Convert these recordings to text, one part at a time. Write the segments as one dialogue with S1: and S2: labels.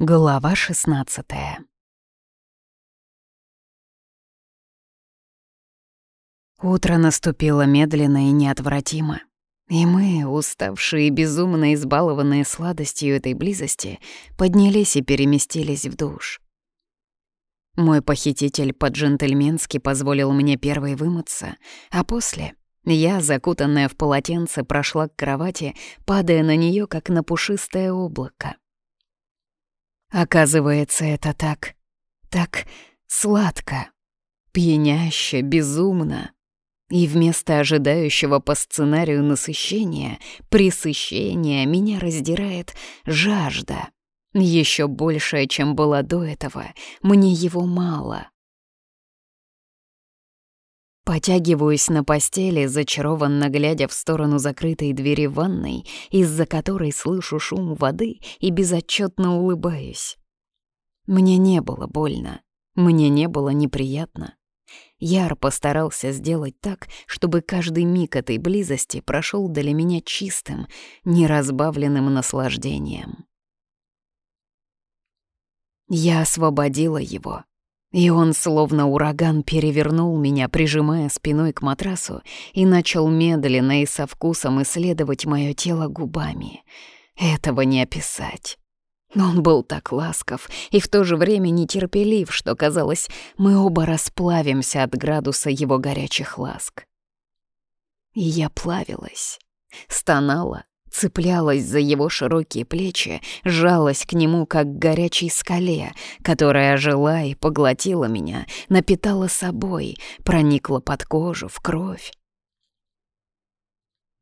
S1: Глава 16 Утро наступило медленно и неотвратимо, и мы, уставшие и безумно избалованные сладостью этой близости, поднялись и переместились в душ. Мой похититель по-джентльменски позволил мне первой вымыться, а после я, закутанная в полотенце, прошла к кровати, падая на нее, как на пушистое облако. Оказывается, это так, так сладко, пьяняще, безумно. И вместо ожидающего по сценарию насыщения, присыщения, меня раздирает жажда. Еще большая, чем была до этого, мне его мало. Потягиваюсь на постели, зачарованно глядя в сторону закрытой двери ванной, из-за которой слышу шум воды и безотчетно улыбаюсь. Мне не было больно, мне не было неприятно. Яр постарался сделать так, чтобы каждый миг этой близости прошел для меня чистым, неразбавленным наслаждением. Я освободила его, и он, словно ураган, перевернул меня, прижимая спиной к матрасу, и начал медленно и со вкусом исследовать мое тело губами. Этого не описать. Он был так ласков и в то же время нетерпелив, что, казалось, мы оба расплавимся от градуса его горячих ласк. И я плавилась, стонала, цеплялась за его широкие плечи, жалась к нему, как к горячей скале, которая жила и поглотила меня, напитала собой, проникла под кожу, в кровь.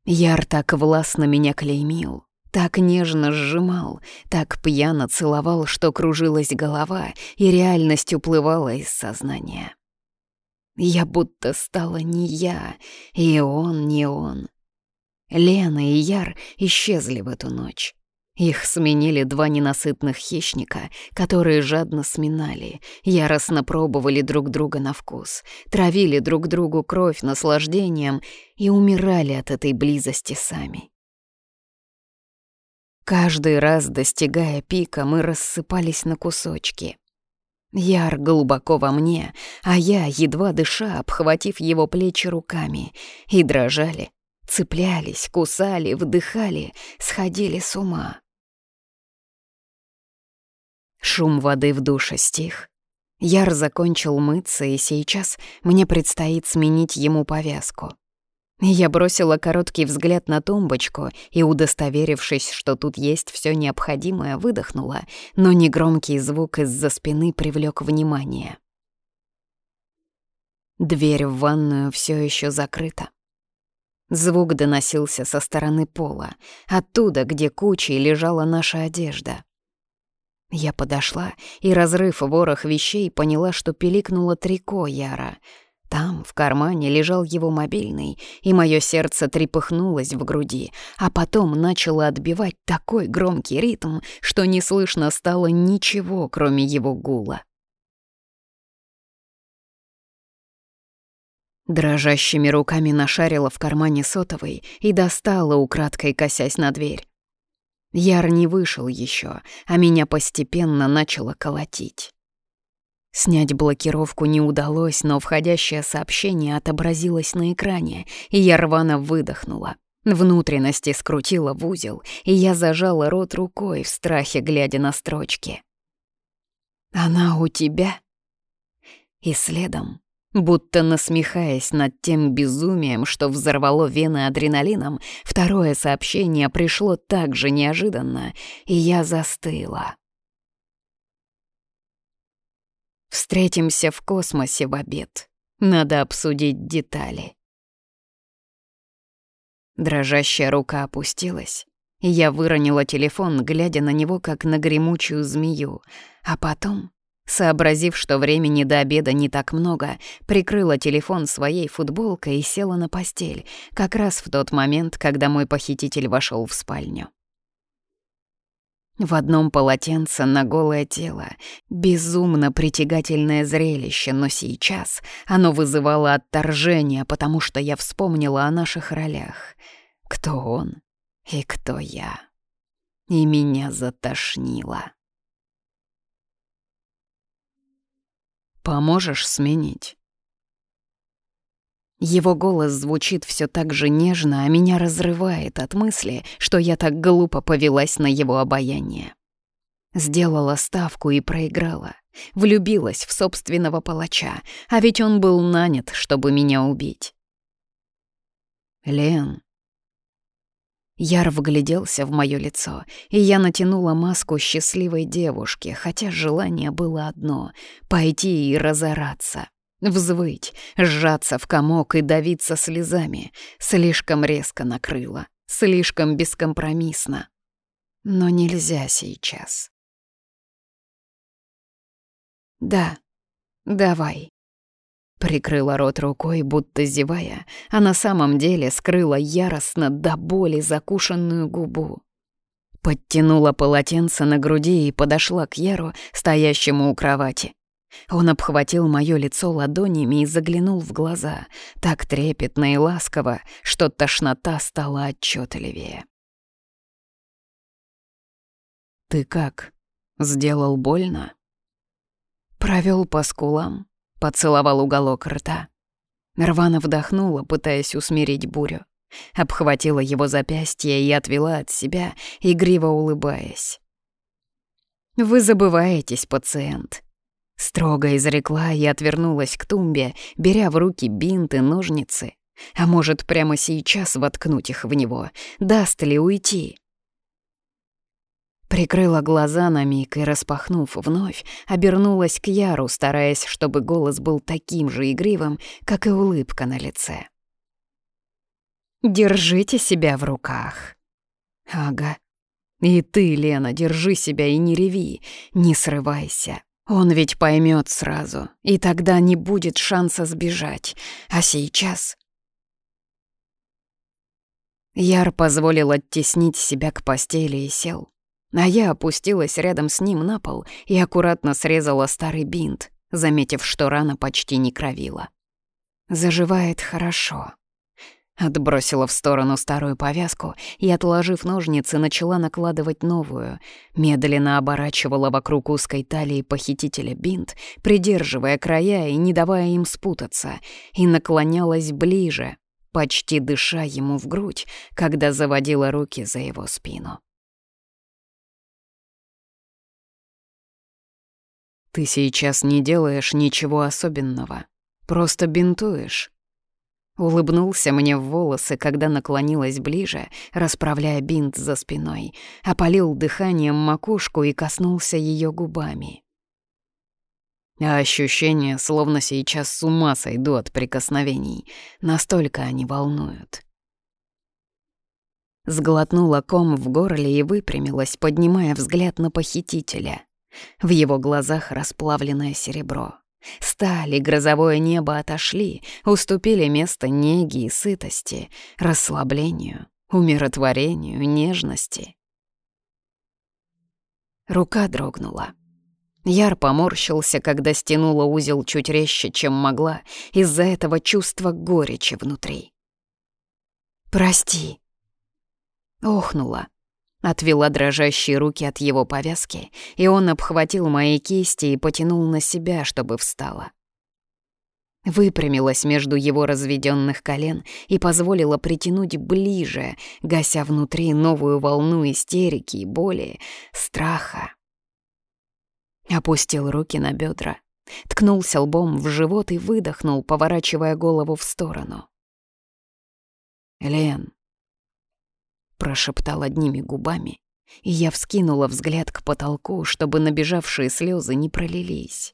S1: Яр так властно меня клеймил, так нежно сжимал, так пьяно целовал, что кружилась голова, и реальность уплывала из сознания. Я будто стала не я, и он не он. Лена и Яр исчезли в эту ночь. Их сменили два ненасытных хищника, которые жадно сминали, яростно пробовали друг друга на вкус, травили друг другу кровь наслаждением и умирали от этой близости сами. Каждый раз, достигая пика, мы рассыпались на кусочки. Яр глубоко во мне, а я, едва дыша, обхватив его плечи руками, и дрожали, Цеплялись, кусали, вдыхали, сходили с ума. Шум воды в душе стих. Яр закончил мыться, и сейчас мне предстоит сменить ему повязку. Я бросила короткий взгляд на тумбочку и, удостоверившись, что тут есть все необходимое, выдохнула, но негромкий звук из-за спины привлек внимание. Дверь в ванную все еще закрыта. Звук доносился со стороны пола, оттуда, где кучей лежала наша одежда. Я подошла и, разрыв ворох вещей, поняла, что пиликнуло трико Яра. Там, в кармане, лежал его мобильный, и мое сердце трепыхнулось в груди, а потом начало отбивать такой громкий ритм, что не слышно стало ничего, кроме его гула. Дрожащими руками нашарила в кармане сотовой и достала, украдкой косясь на дверь. Яр не вышел еще, а меня постепенно начало колотить. Снять блокировку не удалось, но входящее сообщение отобразилось на экране, и я рвано выдохнула. Внутренности скрутила в узел, и я зажала рот рукой в страхе, глядя на строчки. «Она у тебя?» И следом Будто насмехаясь над тем безумием, что взорвало вены адреналином, второе сообщение пришло так же неожиданно, и я застыла. Встретимся в космосе в обед. Надо обсудить детали. Дрожащая рука опустилась, и я выронила телефон, глядя на него, как на гремучую змею, а потом Сообразив, что времени до обеда не так много, прикрыла телефон своей футболкой и села на постель, как раз в тот момент, когда мой похититель вошел в спальню. В одном полотенце на голое тело. Безумно притягательное зрелище, но сейчас оно вызывало отторжение, потому что я вспомнила о наших ролях. Кто он и кто я. И меня затошнило. Поможешь сменить?» Его голос звучит все так же нежно, а меня разрывает от мысли, что я так глупо повелась на его обаяние. Сделала ставку и проиграла. Влюбилась в собственного палача, а ведь он был нанят, чтобы меня убить. Лен. Яр вгляделся в мое лицо, и я натянула маску счастливой девушки, хотя желание было одно — пойти и разораться. Взвыть, сжаться в комок и давиться слезами. Слишком резко накрыло, слишком бескомпромиссно. Но нельзя сейчас. «Да, давай». Прикрыла рот рукой, будто зевая, а на самом деле скрыла яростно до боли закушенную губу. Подтянула полотенце на груди и подошла к Яру, стоящему у кровати. Он обхватил моё лицо ладонями и заглянул в глаза, так трепетно и ласково, что тошнота стала отчетливее. «Ты как? Сделал больно?» Провел по скулам, поцеловал уголок рта. Рвано вдохнула, пытаясь усмирить бурю. Обхватила его запястье и отвела от себя, игриво улыбаясь. «Вы забываетесь, пациент», Строго изрекла и отвернулась к тумбе, беря в руки бинты, ножницы. А может, прямо сейчас воткнуть их в него? Даст ли уйти? Прикрыла глаза на миг и, распахнув вновь, обернулась к Яру, стараясь, чтобы голос был таким же игривым, как и улыбка на лице. «Держите себя в руках». «Ага. И ты, Лена, держи себя и не реви, не срывайся. Он ведь поймет сразу, и тогда не будет шанса сбежать. А сейчас... Яр позволил оттеснить себя к постели и сел. А я опустилась рядом с ним на пол и аккуратно срезала старый бинт, заметив, что рана почти не кровила. Заживает хорошо. Отбросила в сторону старую повязку и, отложив ножницы, начала накладывать новую. Медленно оборачивала вокруг узкой талии похитителя бинт, придерживая края и не давая им спутаться, и наклонялась ближе, почти дыша ему в грудь, когда заводила руки за его спину. «Ты сейчас не делаешь ничего особенного, просто бинтуешь», Улыбнулся мне в волосы, когда наклонилась ближе, расправляя бинт за спиной, опалил дыханием макушку и коснулся ее губами. А ощущения, словно сейчас с ума сойду от прикосновений, настолько они волнуют. Сглотнула ком в горле и выпрямилась, поднимая взгляд на похитителя. В его глазах расплавленное серебро. Сталь и грозовое небо отошли, уступили место неги и сытости, расслаблению, умиротворению, нежности. Рука дрогнула. Яр поморщился, когда стянула узел чуть резче, чем могла, из-за этого чувства горечи внутри. «Прости», — охнула, Отвела дрожащие руки от его повязки, и он обхватил мои кисти и потянул на себя, чтобы встала. Выпрямилась между его разведенных колен и позволила притянуть ближе, гася внутри новую волну истерики и боли, страха. Опустил руки на бедра, ткнулся лбом в живот и выдохнул, поворачивая голову в сторону. «Лен, прошептал одними губами, и я вскинула взгляд к потолку, чтобы набежавшие слезы не пролились.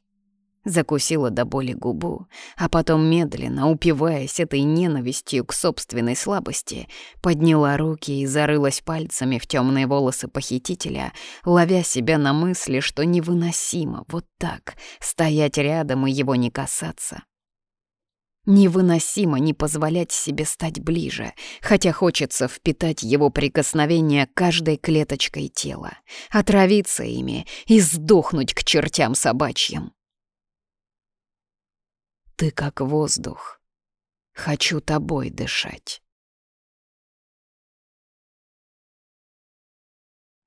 S1: Закусила до боли губу, а потом медленно, упиваясь этой ненавистью к собственной слабости, подняла руки и зарылась пальцами в темные волосы похитителя, ловя себя на мысли, что невыносимо вот так стоять рядом и его не касаться. Невыносимо не позволять себе стать ближе, хотя хочется впитать его прикосновение каждой клеточкой тела, отравиться ими и сдохнуть к чертям собачьим. Ты как воздух. Хочу тобой дышать.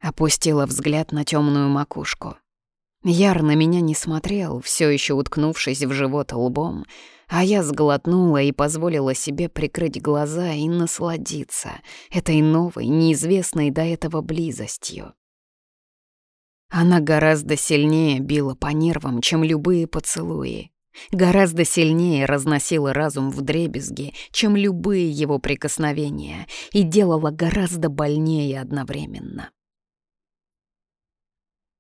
S1: Опустила взгляд на темную макушку. Яр на меня не смотрел, все еще уткнувшись в живот лбом, а я сглотнула и позволила себе прикрыть глаза и насладиться этой новой, неизвестной до этого близостью. Она гораздо сильнее била по нервам, чем любые поцелуи. Гораздо сильнее разносила разум в дребезги, чем любые его прикосновения, и делала гораздо больнее одновременно.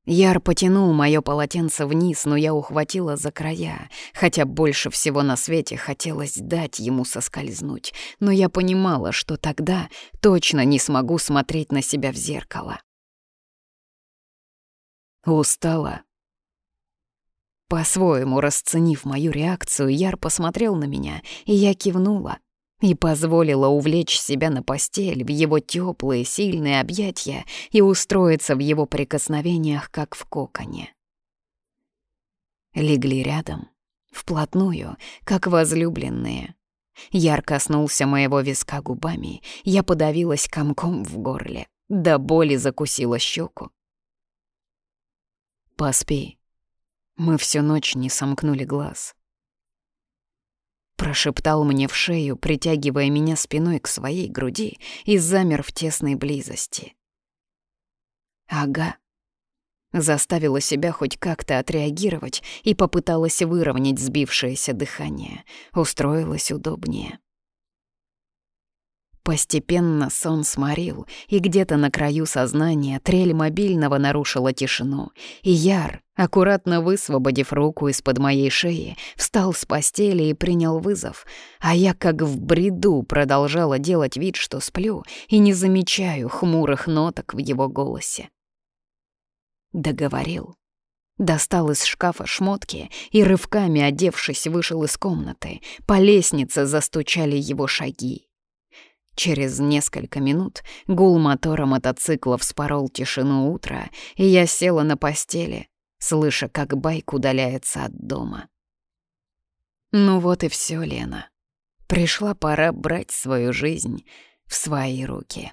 S1: Яр потянул мое полотенце вниз, но я ухватила за края, хотя больше всего на свете хотелось дать ему соскользнуть, но я понимала, что тогда точно не смогу смотреть на себя в зеркало. Устала. По-своему расценив мою реакцию, Яр посмотрел на меня, и я кивнула и позволила увлечь себя на постель в его теплые, сильные объятия и устроиться в его прикосновениях, как в коконе. Легли рядом, вплотную, как возлюбленные. Яр коснулся моего виска губами, я подавилась комком в горле, до боли закусила щеку. «Поспи». Мы всю ночь не сомкнули глаз. Прошептал мне в шею, притягивая меня спиной к своей груди и замер в тесной близости. «Ага». Заставила себя хоть как-то отреагировать и попыталась выровнять сбившееся дыхание. Устроилась удобнее. Постепенно сон сморил, и где-то на краю сознания трель мобильного нарушила тишину, и Яр, аккуратно высвободив руку из-под моей шеи, встал с постели и принял вызов, а я как в бреду продолжала делать вид, что сплю, и не замечаю хмурых ноток в его голосе. Договорил. Достал из шкафа шмотки и, рывками одевшись, вышел из комнаты. По лестнице застучали его шаги. Через несколько минут гул мотора мотоцикла вспорол тишину утра, и я села на постели, слыша, как байк удаляется от дома. Ну вот и все, Лена. Пришла пора брать свою жизнь в свои руки.